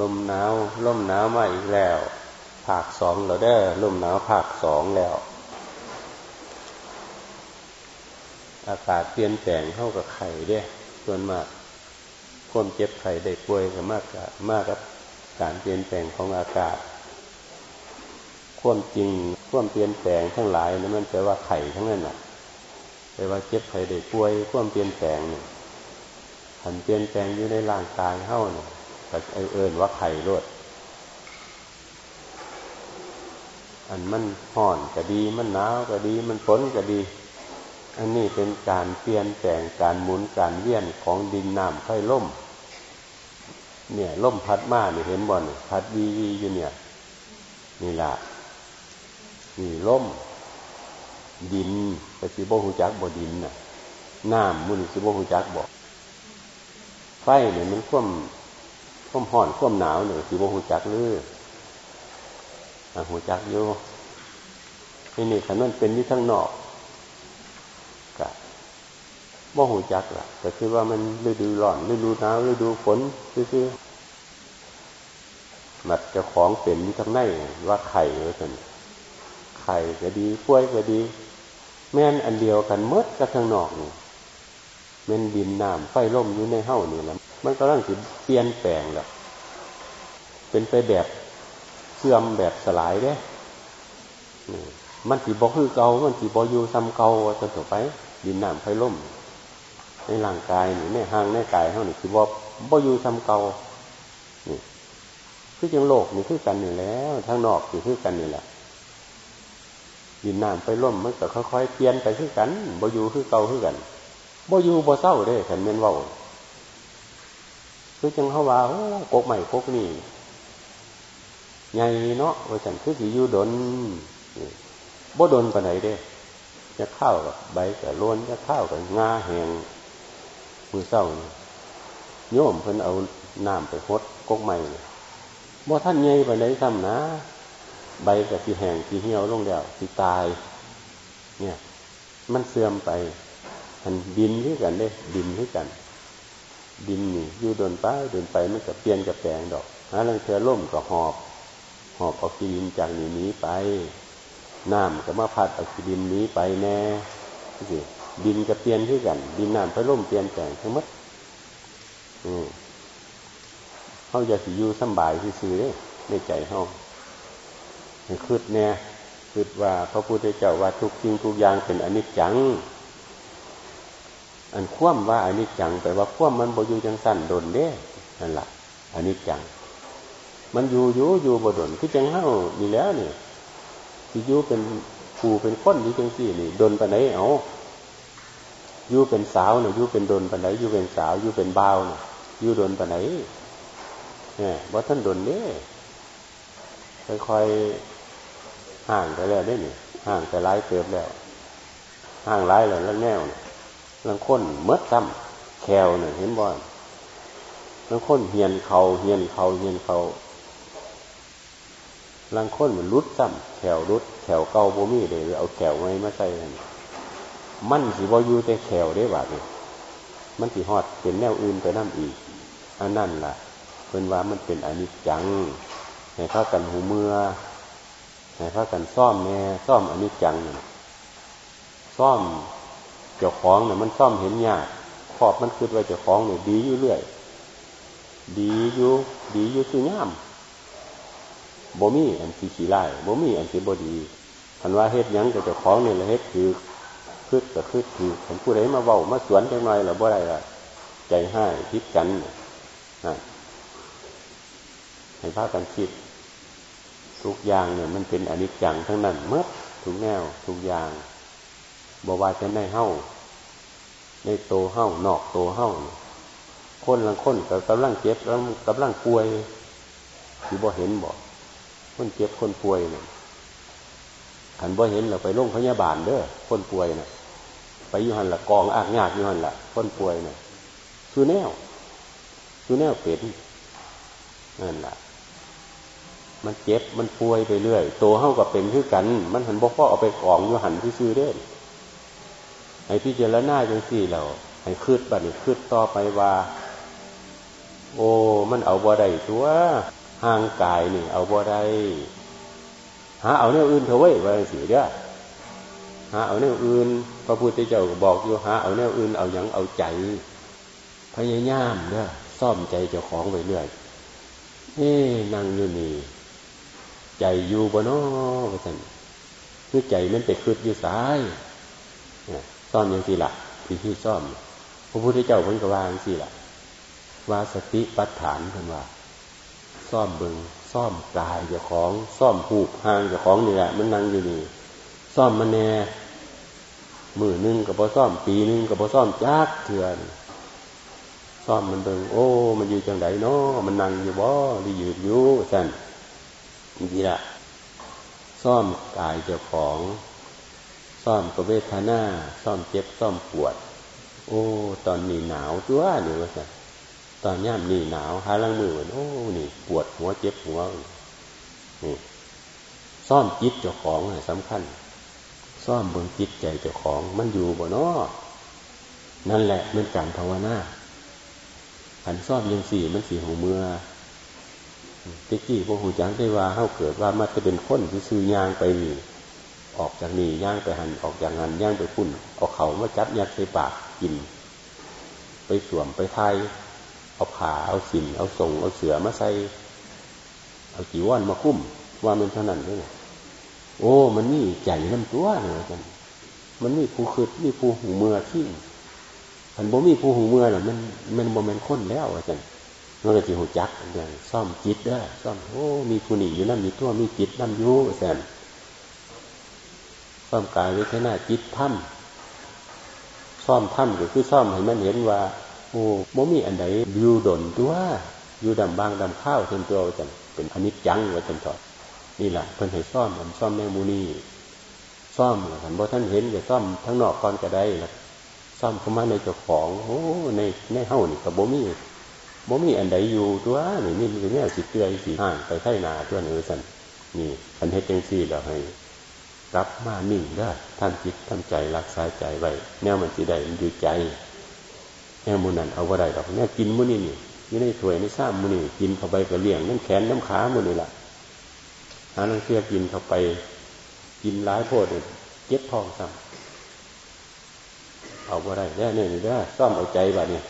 ลมหนาวลมหนาวมาอีกแล้วภาคสองเราได้ลมหนาวภาคสองแล้ว อากาศเปลี่ยนแปลงเข้ากับไข่เด้ส่วนมากความเจ็บไข้ได้ป่วยก็มากกับมากกับการเปลี่ยนแปลงของอากาศความจริงความเปลี่ยนแปลงทั้งหลายนี่มันแปลว่าไข่ทั้งนั้นน่ะแปลว่าเจ็บไข้ได้ป่วยความเปลี่ยนแปลงเนี่ยผันเปลี่ยนแปลงอยู่ในร่างกายเท่าเนี่ย แต่เอิญว่าไข่รดอันมันห่อนก็ดี มันหนาวก็ดี มันฝนก็ดี อันนี้เป็นการเปลี่ยนแปลงการหมุนการเวียนของดินน้ำไฟล่ม เนี่ยล่มพัดมาเนี่ยเห็นบ่อนพัดวีวีอยู่เนี่ย นี่ละนี่ล่ม ดินไปสิโบหูจักบ่ดินน่ะน้ำมุนสิโบหูจักบ่ไฟเนี่ยมันคว่ำ คว่ำห่อนคว่ำหนาวเนี่ยสิโบหูจักหรือหูจักอยู่นี่นี่ขันมันเป็นที่ทั้งนอกกะบ่หูจักล่ะแต่คือว่ามันฤดูร้อนฤดูหนาวฤดูฝนซื่อมัดจะของเป็นทั้งในว่าไข่เออกันไข่ก็ดีกล้วยก็ดี แม่นอันเดียวกันมดกับทางนอกนี่ แม่นดินน้ำไฟล่มอยู่ในเฮ้านี่แหละมันก็ร่างสิเปลี่ยนแปลงแล้วเป็นไปแบบเสื่อมแบบสลายเด้มันสีบอคือเกามันสีบอยู่ซ้ำเกาจนถึงไป ดินน้ำไฟล่ม ในร่างกายนี่ในห่างในกายเท่านี่สีบอบออยู่ซ้ำเกานี่คือจังโลกนี่คือกันนี่แล้วทางนอกนี่คือกันนี่แหละดินน้ำไฟล่มมันก็ค่อยๆเปลี่ยนไปคือกันบอยู่คือเกาคือกัน บออยู่บอเศร้าเด้ขันเมนว่าคือจังเขาว่าโอ้กกใหม่กกนี่ไงเนาะว่าฉันคือสิอยู่ดนบ่ดนปานไหนเด้จะข้าวกับใบกับล้นจะข้าวกับงาแหงมือเศร้าโยมเพิ่นเอาน้ำไปหดกกใหม่บ่ท่านไงปานไหนทำนะ ใบกับที่แห้งที่เหี่ยวลงแล้วที่ตาย เนี่ย มันเสื่อมไป มันดินขึ้นกันเด้ดินขึ้นกัน ดินนี่อยู่โดนไปโดนไปมันก็เปลี่ยนกับแปลงดอกหาลังเธอล่มก็หอบ หอบเอากีดินจากนี้นี้ไปน้ำก็มาพัดเอากีดินนี้ไปแน่สิดินก็เปลี่ยนขึ้นกัน ดินน้ำพระล่มเปลี่ยนแปลงทั้งหมดอืมเขาจะสิอยู่สบายที่ซื้อในใจเขาคืดแน่คืดว่าพระพุทธเจ้าว่าทุกสิ่งทุกอย่างเป็นอนิจจัง อันคว่ำว่าอันนิจจังแปลว่าคว่ำมันบ่อยู่จังสั้นโดนเด้นั่นแหละอนิจจัง มันอยู่อยู่อยู่บดนคือจังเฮ้านี่แล้วเนี่ยที่อยู่เป็นผูเป็นค้นอยู่จังสี่นี่โดนปานไหนเอาอยู่เป็นสาวเนี่ยอยู่เป็นโดนปานไหนอยู่เป็นสาวอยู่เป็นบ่าวเนี่ยอยู่ดนปานไหนเนี่ยว่าท่านโดนเนี่ยค่อยๆห่างไปแล้วได้เนี่ยห่างแต่ร้ายเกิดแล้วห่างร้ายแล้วแล้วแนวเนี่ย ลังค้นเมื่อซ้ำแควเนี่ยเห็นบ่อยลังค้นเหียนเขาเหียนเขาเหียนเขาลังค้นมันรุดซ้ำแถวรุดแถวเก่าโบมี่เลยเอาแถวไว้มาใส่มันสีบอยู่แต่แถวได้บาดเลยมันสีหอดเป็นแนวอื่นไปนั่นอีกอันนั่นล่ะเป็นว่ามันเป็นอนิจจังให้ข้ากันหูเมื่อให้ข้ากันซ่อมแน่ซ่อมอนิจจังเนี่ยซ่อม เจ้าของเนี่ยมันซ่อมเห็นยากขอบมันคือว่าเจ้าของเนี่ยดีอยู่เรื่อย ดีอยู่ดีอยู่สุย่ามบ่มีอันสีขี้ไล่บ่มีอันสีบ่ดีคันว่าเฮ็ดยังก็จะคล้องเนี่แหละเฮ็ดคือคืดก็คืดคือผมผู้ใดมาเบามาสวนจังหน่อยหรือบ่ได้ละใจให้คิดกันนะให้พากันคิด ทุกอย่างเนี่ยมันเป็นอนิจจังทั้งนั้นเมื่อทุกแนวทุกอย่าง บว่าจะในเฮ้าในโตเฮ้านอกโตเฮ้าคนลังคนกับกำลังเจ็บกำกำลังป่วยคือบ่เห็นบอกคนเจ็บคนป่วยเนี่ยขันบ่เห็นเราไปโรงพยาบาลเด้อคนป่วยเนี่ยไปยู่หันละกองอากงากยู่หันละคนป่วยเนี่ยคือแนวคือแนวเป็นนั่นแหละมันเจ็บมันป่วยไปเรื่อยโตเท่ากับเป็นคือกัน มันหันบ่พ่อเอาไปกองยู่หันที่ซื้อเด้ ให้พี่เจรณาจังสี่เราให้คืดบัดนี้คืดต่อไปว่า โอ้ มันเอาบ่ได้ตัวห่างกายนี่ เอาบ่ได้หาเอาแนวอื่นเถอะเว้ยว่าสิเด้อหาเอาแนวอื่น พระพุทธเจ้าบอกอยู่หาเอาแนวอื่นเอาอย่างเอาใจ พยายามเด้อซ่อมใจเจ้าของไปเรื่อยเอ้นั่งอยู่นี่ใจอยู่บ่นอว่าสันคือใจมันไปคืดอยู่ซ้าย ซ่อมอย่างสี่ละที่ที่ซ่อมพระพุทธเจ้าเพิ่นก็ว่าอย่างสี่ละว่าสติปัฏฐานเพิ่นว่าซ่อมเบิงซ่อมกายเจ้าของซ่อมผูกหางเจ้าของนี่แหละมันนั่งอยู่นี่ซ่อมมันแน่มือนึงกับพอซ่อมปีนึงกับพอซ่อมจักเถื่อนซ่อมมันเบิงโอ้ มันอยู่จังไดเนาะมันนั่งอยู่บ่หรือยืดอยู่สั่นนี่ละซ่อมกายเจ้าของ ซ่อมกับเวทนาซ่อมเจ็บซ่อมปวด โอ้ ตอนนี้หนาวตัวนี่ว่าสั่นตอนย่ามนี่หนาวหาลังมือโอ้นี่ปวดหัวเจ็บหัวนี่ซ่อมจิตเจ้าของสำคัญ ซ่อมบนจิตใจเจ้าของมันอยู่บ่นอนั่นแหละเป็นการภาวนาขันซ่อมยังสี่มันสี่หูเมื่อติ๊กี้พวกหูจังได้ว่าเข้าเกิดว่ามันจะเป็นคนที่ซื้อยางไปนี่ ออกจากนี่ย่างไปหันออกจากงานย่างไปพุ่นเอาเขามาจับยัดใส่ปากกิน ไปสวมไปไทยเอาผ้าเอาสินเอาส่งเอาเสือมาใส่เอาจีวรมาคุ้มว่ามันเท่านั้นด้วยโอ้ มันนี่ใจน้ำตัวเลยกันมันนี่ผู้คืดนี่ผู้หูเมื่อที่พันบ่มีผู้หูเมื่อหรอมันมันบ่แมนค้นแล้วอาจารย์นั่นก็จะหูจักอย่างซ่อมจิตได้ซ่อมโอ้มีผู้หนีอยู่นั่นมีตัวมีจิตนั่นอยู่อาจารย์ ซ่อมกายไว้แค่หน้าจิตถ้ำซ่อมถ้ำก็คือซ่อมให้มันเห็นว่า โอ้บ่มีอันใดอยู่ดนตัวอยู่ดำบางดำข้าวเต็มตัวจารย์เป็นอนิจจังไว้จนถอดนี่แหละเพิ่นให้ซ่อมมันซ่อมแมงมูนีซ่อมหันบ่ท่านเห็นจะซ่อมทั้งนอกก่อนก็ได้ละซ่อมเข้ามาในเจ้าของโอ้ในในเฮ้านี่กับบ่มีบ่มีอันใดอยู่ตัวนี่นี่มีเนี่ยสิเตือยสิห่างไปไถ่นาตัวเนื้อสันนี่คันเฮ็ดจังซี่เราให้ รับมานิ่งได้ท่านจิตท่านใจรักษาใจไว้แนวมันสิได้มันอยู่ใจแนวมูนันเอาไว้ได้ดอกแนวกินมื้อนี่นี่ยี่ในถ้วยในซ้ำมื้อนี่กินเข้าไปก็เลี้ยงน้ำแขนน้ำขามื้อนี่ละหานังเสียกินเข้าไป กินร้ายโพดเจ็บท้องซ้ำเอาไว้ได้แน่เนี่ยได้ซ่อมเอาใจแบบนี้